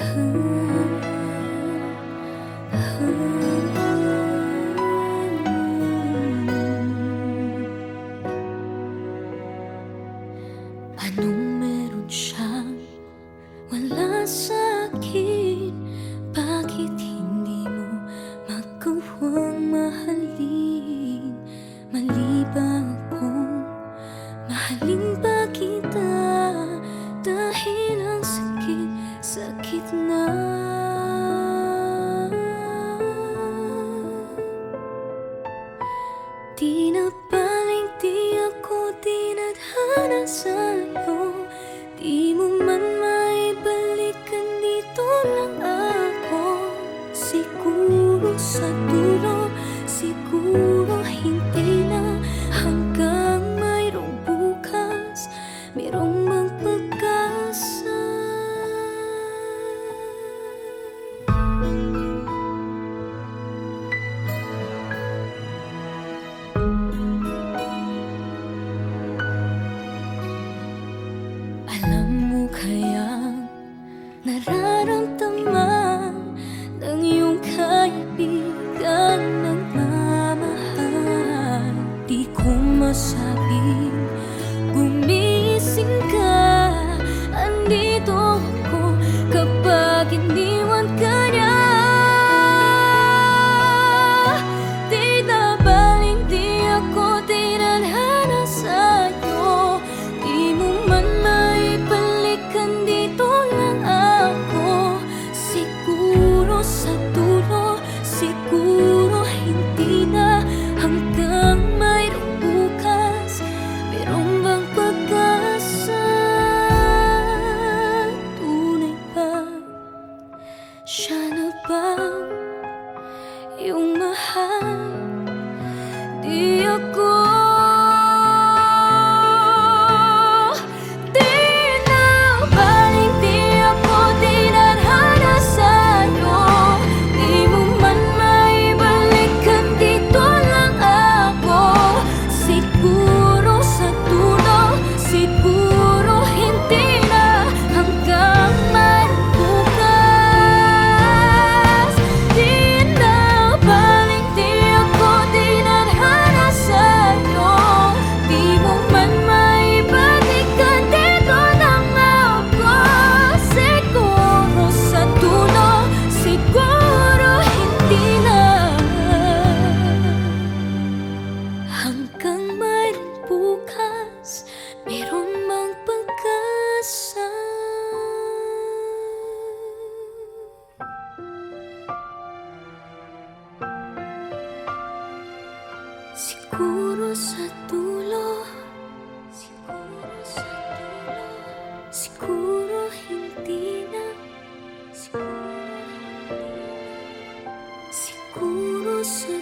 很。Nararamdaman ng iyong kaibigan ng mamahal. Di ko masabi Gumising ka, andito ako Siya na bang iyong mahal? Di ako Siguro sa dulo Siguro sa dulo Siguro hindi na. Siguro hindi na. Siguro sa